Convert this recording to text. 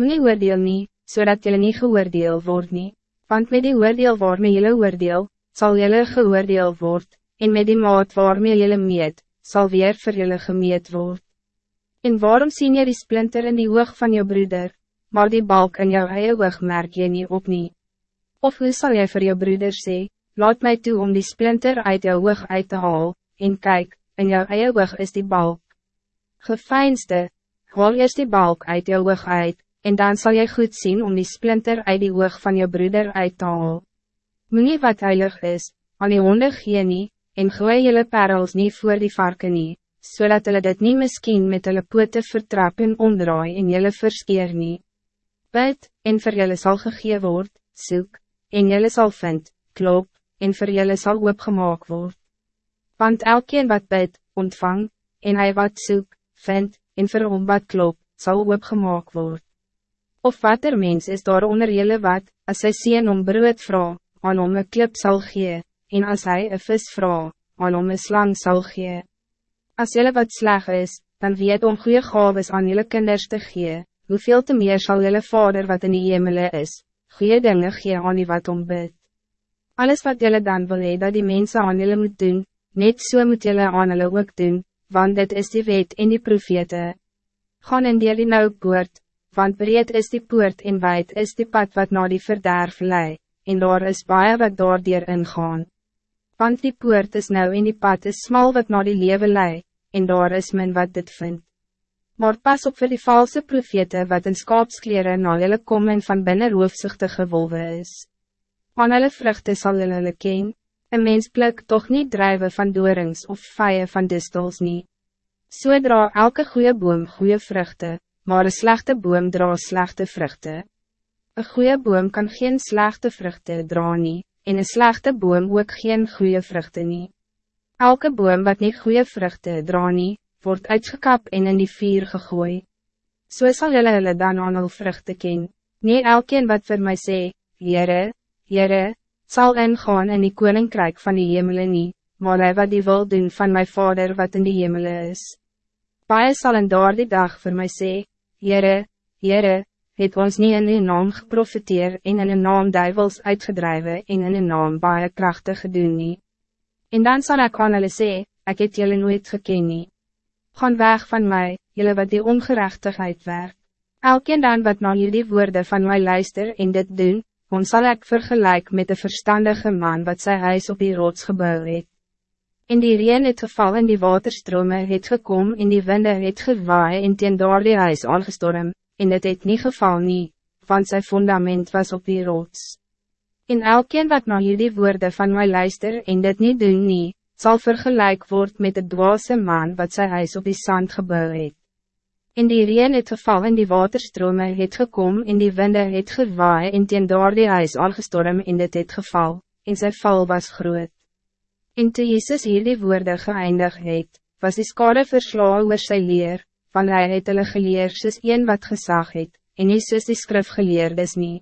Moet nie oordeel nie, zodat jullie niet geoordeel word nie, want met die oordeel waarmee jullie oordeel, zal jullie geoordeel word, en met die maat waarmee jullie meet, zal weer voor jullie gemeet word. En waarom zie je die splinter in die oog van je broeder, maar die balk in jou eie oog merk je niet op nie? Of hoe zal jij voor je broeder zeggen, laat mij toe om die splinter uit jou oog uit te halen, en kijk, in jou eie oog is die balk. Gefijnste, haal eerst die balk uit jou oog uit, en dan zal jij goed zien om die splinter uit die oog van je broeder uit te halen. Moet nie wat heilig is, aan die honde gee nie, en gooi jylle parels niet voor die varken nie, zodat so hulle dit niet miskien met hulle pote vertrap en omdraai en jylle verskeer nie. Bid, en vir jylle sal gegee word, soek, en jylle sal vind, klop, en vir jylle sal oopgemaak word. Want elkeen wat bid, ontvang, en hij wat soek, vind, en vir hom wat klop, sal oopgemaak word. Of wat er mens is daar onder jylle wat, as hy sien om brood vra, aan hom een klip sal gee, en als hij een vis vra, aan hom een slang sal gee. As jylle wat sleg is, dan weet om goede gaves aan jylle kinders te gee, hoeveel te meer zal jylle vader wat in die hemele is, goede dingen gee aan die wat om bid. Alles wat jylle dan wil hee dat die mensen aan jylle moet doen, net so moet jylle aan hulle ook doen, want dit is die wet en die profete. Gaan in die nou poort, want breed is die poort en wijd is die pad wat na die verderf lei, en daar is baie wat daar dier ingaan. Want die poort is nou en die pad is smal wat na die lewe lei, en daar is men wat dit vindt. Maar pas op vir die valse profete wat in skaapskleren na hulle kom en van binnen hoofzichtige wolwe is. Aan hulle vruchte sal hulle hulle ken, een mens pluk toch niet drijven van doorings of vijen van distels niet. Zodra elke goede boom goede vruchten, maar een slechte boom dra slechte vruchten. Een goede boom kan geen slechte vruchten dra nie, en een slechte boom ook geen goede vruchten nie. Elke boom wat niet goede vruchten dra nie, wordt uitgekap en in die vier gegooi. So sal jylle hulle dan aan al vruchten ken. Nie elkeen wat voor mij sê, Jere, Jere, zal ingaan in die koninkrijk van die hemel nie, maar hy wat die wil doen van mijn vader wat in die hemel is. Paie sal in daar die dag voor mij sê, Jere, Jere, het ons niet in een naam geprofiteer en in een naam duivels uitgedreven en in een naam baie krachtig gedoen nie. En dan zal ik aan hulle sê, ek het julle nooit geken nie. Gaan weg van mij, jullie wat die ongerechtigheid werk. Elkeen dan wat na jullie woorden van mij luister en dit doen, ons zal ik vergelijk met de verstandige man wat sy huis op die rots gebouw het. In die reen het geval en die waterstrome het gekom en die winde het gewaai en teen daar die huis aangestorm, en het het niet geval nie, want zijn fundament was op die rots. En elkeen wat na jullie woorden van mij luister en dit niet doen nie, zal vergelijk worden met de dwaze man wat zijn huis op die zand gebouw het. In die reen het geval en die waterstrome het gekom en die winde het gewaai en teen daar die huis algestorm in dit het geval, en zijn val was groot. En toe Jesus hier die woorde geëindig het, was die skade verslaan oor sy leer, van hy het hulle geleer soos een wat gezag het, en nie soos die skrif geleerd is nie.